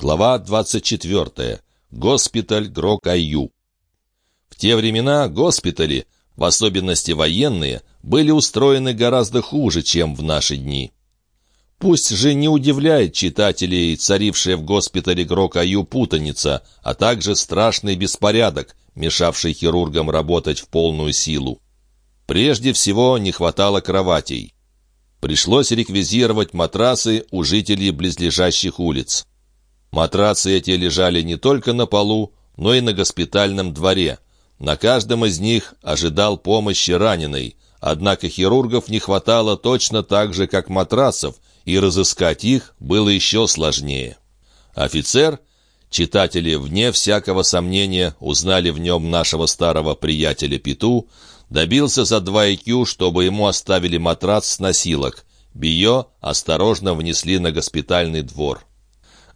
Глава 24. Госпиталь Грок-Аю. В те времена госпитали, в особенности военные, были устроены гораздо хуже, чем в наши дни. Пусть же не удивляет читателей царившая в госпитале Грок-Аю путаница, а также страшный беспорядок, мешавший хирургам работать в полную силу. Прежде всего не хватало кроватей. Пришлось реквизировать матрасы у жителей близлежащих улиц. Матрацы эти лежали не только на полу, но и на госпитальном дворе. На каждом из них ожидал помощи раненый. Однако хирургов не хватало точно так же, как матрасов, и разыскать их было еще сложнее. Офицер, читатели, вне всякого сомнения, узнали в нем нашего старого приятеля Пету, добился за два IQ, чтобы ему оставили матрац с носилок. Био осторожно внесли на госпитальный двор.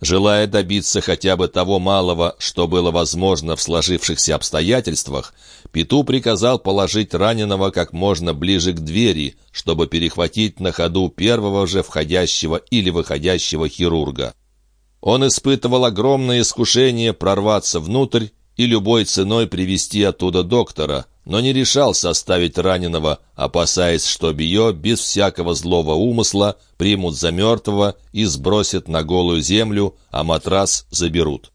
Желая добиться хотя бы того малого, что было возможно в сложившихся обстоятельствах, Пету приказал положить раненого как можно ближе к двери, чтобы перехватить на ходу первого же входящего или выходящего хирурга. Он испытывал огромное искушение прорваться внутрь и любой ценой привести оттуда доктора, но не решался оставить раненого, опасаясь, что Био без всякого злого умысла примут за мертвого и сбросят на голую землю, а матрас заберут.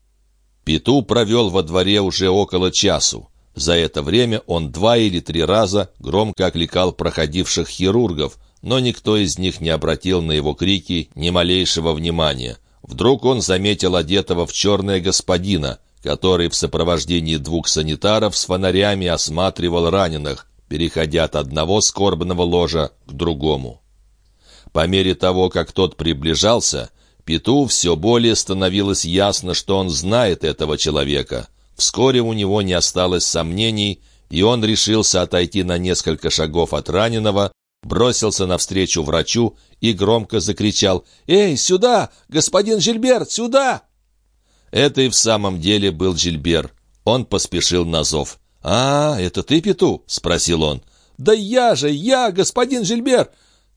Пету провел во дворе уже около часу. За это время он два или три раза громко окликал проходивших хирургов, но никто из них не обратил на его крики ни малейшего внимания. Вдруг он заметил одетого в черное господина, который в сопровождении двух санитаров с фонарями осматривал раненых, переходя от одного скорбного ложа к другому. По мере того, как тот приближался, Пету все более становилось ясно, что он знает этого человека. Вскоре у него не осталось сомнений, и он решился отойти на несколько шагов от раненого, бросился навстречу врачу и громко закричал «Эй, сюда! Господин Жильберт, сюда!» Это и в самом деле был Жильбер. Он поспешил на зов. «А, это ты, Пету?» — спросил он. «Да я же, я, господин Жильбер!»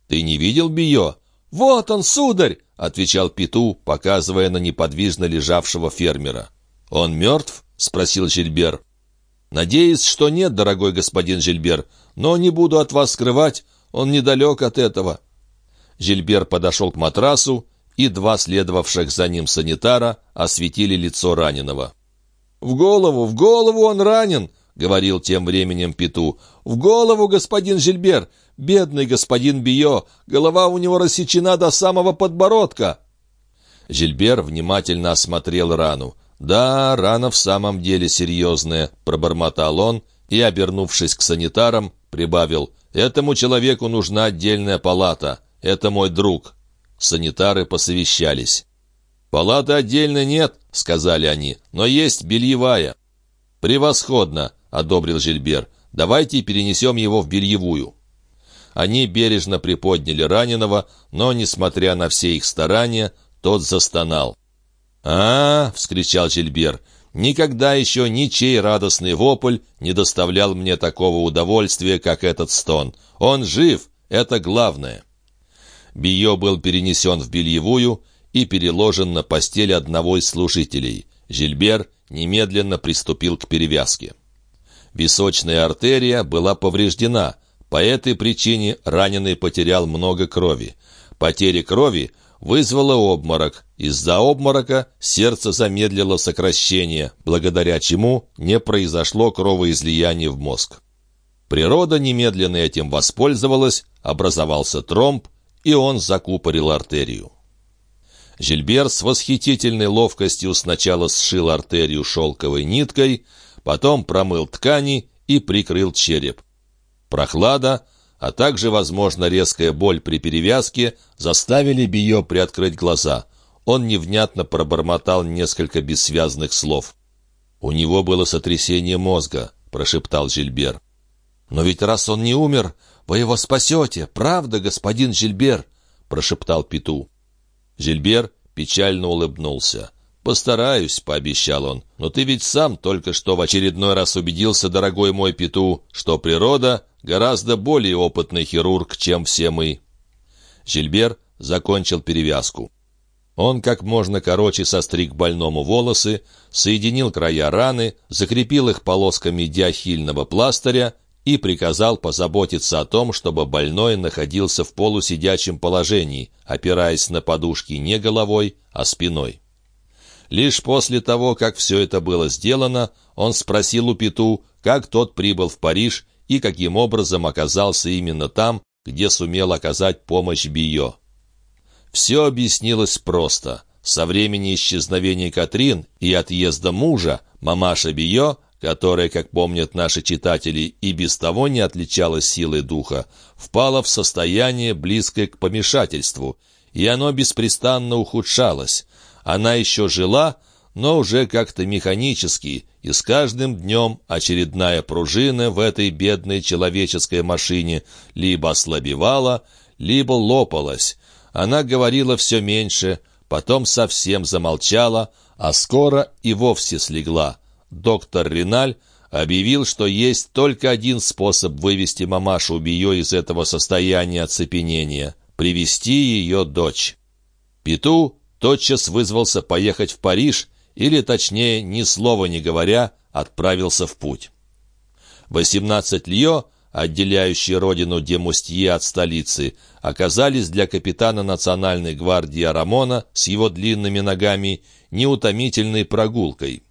«Ты не видел Био?» «Вот он, сударь!» — отвечал Пету, показывая на неподвижно лежавшего фермера. «Он мертв?» — спросил Жильбер. «Надеюсь, что нет, дорогой господин Жильбер, но не буду от вас скрывать, он недалек от этого». Жильбер подошел к матрасу и два следовавших за ним санитара осветили лицо раненого. «В голову, в голову он ранен!» — говорил тем временем Пету. «В голову, господин Жильбер! Бедный господин Био! Голова у него рассечена до самого подбородка!» Жильбер внимательно осмотрел рану. «Да, рана в самом деле серьезная», — пробормотал он и, обернувшись к санитарам, прибавил. «Этому человеку нужна отдельная палата. Это мой друг. Санитары посовещались. «Палаты отдельно нет», — сказали они, — «но есть бельевая». «Превосходно», — одобрил Жильбер. «Давайте перенесем его в бельевую». Они бережно приподняли раненого, но, несмотря на все их старания, тот застонал. «А, -а, -а — вскричал Жильбер, — никогда еще ничей радостный вопль не доставлял мне такого удовольствия, как этот стон. Он жив, это главное». Био был перенесен в бельевую и переложен на постель одного из служителей. Жильбер немедленно приступил к перевязке. Височная артерия была повреждена. По этой причине раненый потерял много крови. Потеря крови вызвала обморок. Из-за обморока сердце замедлило сокращение, благодаря чему не произошло кровоизлияние в мозг. Природа немедленно этим воспользовалась, образовался тромб, и он закупорил артерию. Жильбер с восхитительной ловкостью сначала сшил артерию шелковой ниткой, потом промыл ткани и прикрыл череп. Прохлада, а также, возможно, резкая боль при перевязке заставили Био приоткрыть глаза. Он невнятно пробормотал несколько бессвязных слов. «У него было сотрясение мозга», — прошептал Жильбер. «Но ведь раз он не умер, вы его спасете, правда, господин Жильбер?» — прошептал Пету. Жильбер печально улыбнулся. «Постараюсь», — пообещал он, — «но ты ведь сам только что в очередной раз убедился, дорогой мой Пету, что природа гораздо более опытный хирург, чем все мы». Жильбер закончил перевязку. Он как можно короче состриг больному волосы, соединил края раны, закрепил их полосками диахильного пластыря и приказал позаботиться о том, чтобы больной находился в полусидячем положении, опираясь на подушки не головой, а спиной. Лишь после того, как все это было сделано, он спросил у Пету, как тот прибыл в Париж и каким образом оказался именно там, где сумел оказать помощь Био. Все объяснилось просто. Со времени исчезновения Катрин и отъезда мужа мамаша Био, которая, как помнят наши читатели, и без того не отличалась силой духа, впала в состояние, близкое к помешательству, и оно беспрестанно ухудшалось. Она еще жила, но уже как-то механически, и с каждым днем очередная пружина в этой бедной человеческой машине либо ослабевала, либо лопалась, она говорила все меньше, потом совсем замолчала, а скоро и вовсе слегла. Доктор Риналь объявил, что есть только один способ вывести мамашу Био из этого состояния оцепенения — привести ее дочь. Пету тотчас вызвался поехать в Париж, или, точнее, ни слова не говоря, отправился в путь. 18 льё отделяющие родину Демустье от столицы, оказались для капитана национальной гвардии Арамона с его длинными ногами неутомительной прогулкой.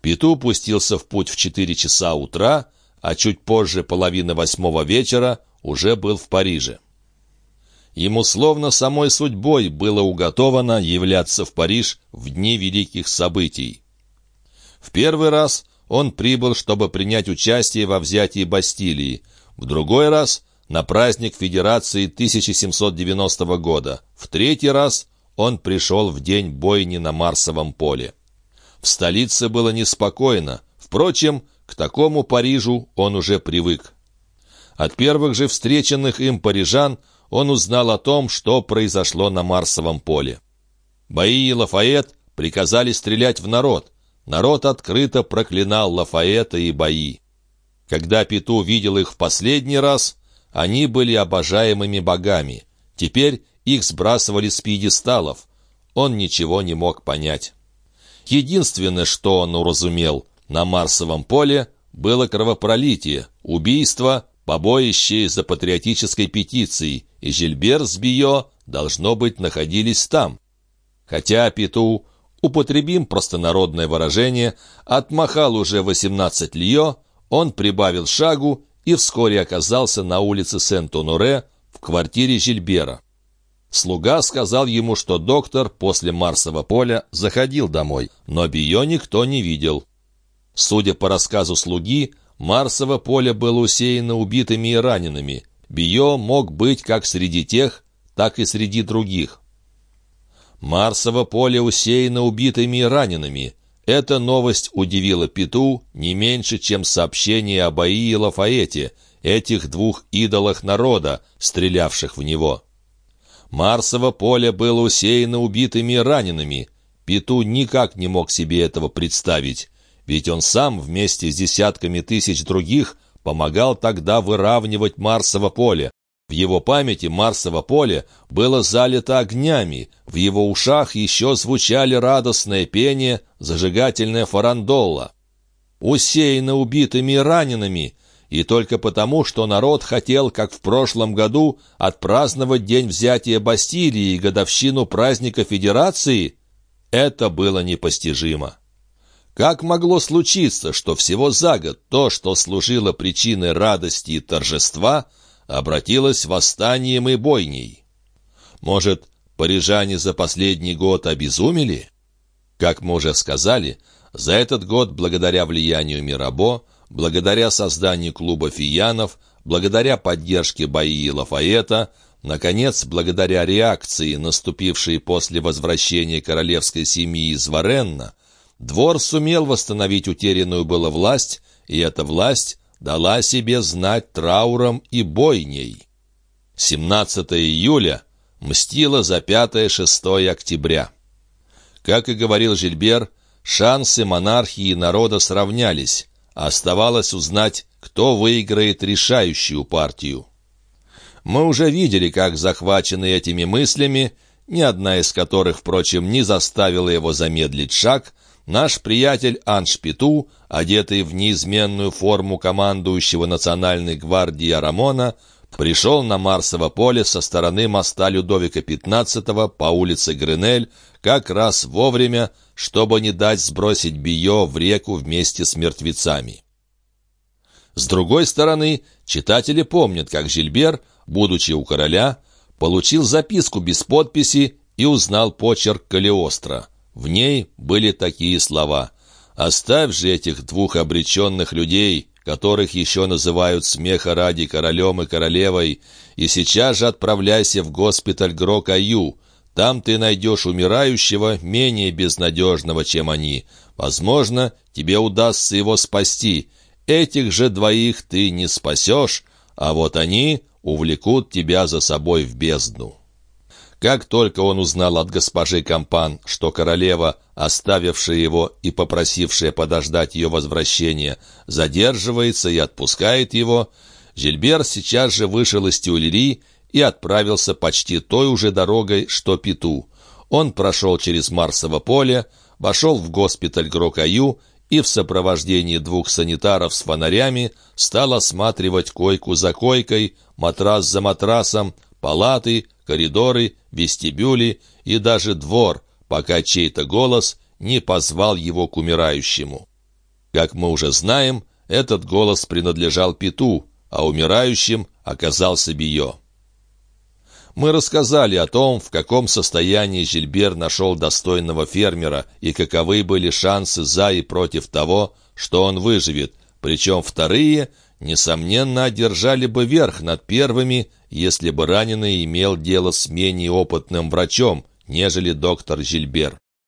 Пету пустился в путь в четыре часа утра, а чуть позже половины восьмого вечера уже был в Париже. Ему словно самой судьбой было уготовано являться в Париж в дни великих событий. В первый раз он прибыл, чтобы принять участие во взятии Бастилии, в другой раз — на праздник Федерации 1790 года, в третий раз он пришел в день бойни на Марсовом поле. В столице было неспокойно, впрочем, к такому Парижу он уже привык. От первых же встреченных им парижан он узнал о том, что произошло на Марсовом поле. Бои и Лафайет приказали стрелять в народ — Народ открыто проклинал Лафаэта и бои. Когда Пету видел их в последний раз, они были обожаемыми богами. Теперь их сбрасывали с пьедесталов. Он ничего не мог понять. Единственное, что он уразумел, на Марсовом поле было кровопролитие, убийство, побоище из-за патриотической петиции, и Жильбер с Био, должно быть, находились там. Хотя Пету употребим простонародное выражение, отмахал уже 18 льё, он прибавил шагу и вскоре оказался на улице Сент-Оноре в квартире Жильбера. Слуга сказал ему, что доктор после Марсового поля заходил домой, но Био никто не видел. Судя по рассказу слуги, Марсово поле было усеяно убитыми и ранеными. Био мог быть как среди тех, так и среди других. Марсово поле усеяно убитыми и ранеными. Эта новость удивила Пету не меньше, чем сообщение о Баи и Лафаэте, этих двух идолах народа, стрелявших в него. Марсово поле было усеяно убитыми и ранеными. Пету никак не мог себе этого представить, ведь он сам вместе с десятками тысяч других помогал тогда выравнивать Марсово поле, в его памяти Марсово поле было залито огнями, в его ушах еще звучали радостное пение, зажигательная фарандола. Усеяно убитыми и ранеными, и только потому, что народ хотел, как в прошлом году, отпраздновать день взятия Бастилии и годовщину праздника Федерации, это было непостижимо. Как могло случиться, что всего за год то, что служило причиной радости и торжества – обратилось восстанием и бойней. Может, парижане за последний год обезумели? Как мы уже сказали, за этот год, благодаря влиянию Мирабо, благодаря созданию клуба фиянов, благодаря поддержке Баи Лафаэта, наконец, благодаря реакции, наступившей после возвращения королевской семьи из Варенна, двор сумел восстановить утерянную было власть, и эта власть дала себе знать трауром и бойней. 17 июля мстила за 5-6 октября. Как и говорил Жильбер, шансы монархии и народа сравнялись, оставалось узнать, кто выиграет решающую партию. Мы уже видели, как захваченный этими мыслями, ни одна из которых, впрочем, не заставила его замедлить шаг, наш приятель Аншпиту, одетый в неизменную форму командующего национальной гвардии Арамона, пришел на Марсово поле со стороны моста Людовика XV по улице Гренель как раз вовремя, чтобы не дать сбросить Био в реку вместе с мертвецами. С другой стороны, читатели помнят, как Жильбер, будучи у короля, получил записку без подписи и узнал почерк Калиостро. В ней были такие слова «Оставь же этих двух обреченных людей, которых еще называют смеха ради королем и королевой, и сейчас же отправляйся в госпиталь Грокаю. Там ты найдешь умирающего, менее безнадежного, чем они. Возможно, тебе удастся его спасти. Этих же двоих ты не спасешь, а вот они увлекут тебя за собой в бездну». Как только он узнал от госпожи Кампан, что королева, оставившая его и попросившая подождать ее возвращения, задерживается и отпускает его, Жильбер сейчас же вышел из Тюльри и отправился почти той уже дорогой, что Пету. Он прошел через Марсово поле, вошел в госпиталь Грокаю и в сопровождении двух санитаров с фонарями стал осматривать койку за койкой, матрас за матрасом, палаты, коридоры, вестибюли и даже двор, пока чей-то голос не позвал его к умирающему. Как мы уже знаем, этот голос принадлежал Пету, а умирающим оказался Био. Мы рассказали о том, в каком состоянии Жильбер нашел достойного фермера и каковы были шансы за и против того, что он выживет, причем вторые, несомненно, одержали бы верх над первыми, если бы раненый имел дело с менее опытным врачом, нежели доктор Жильбер.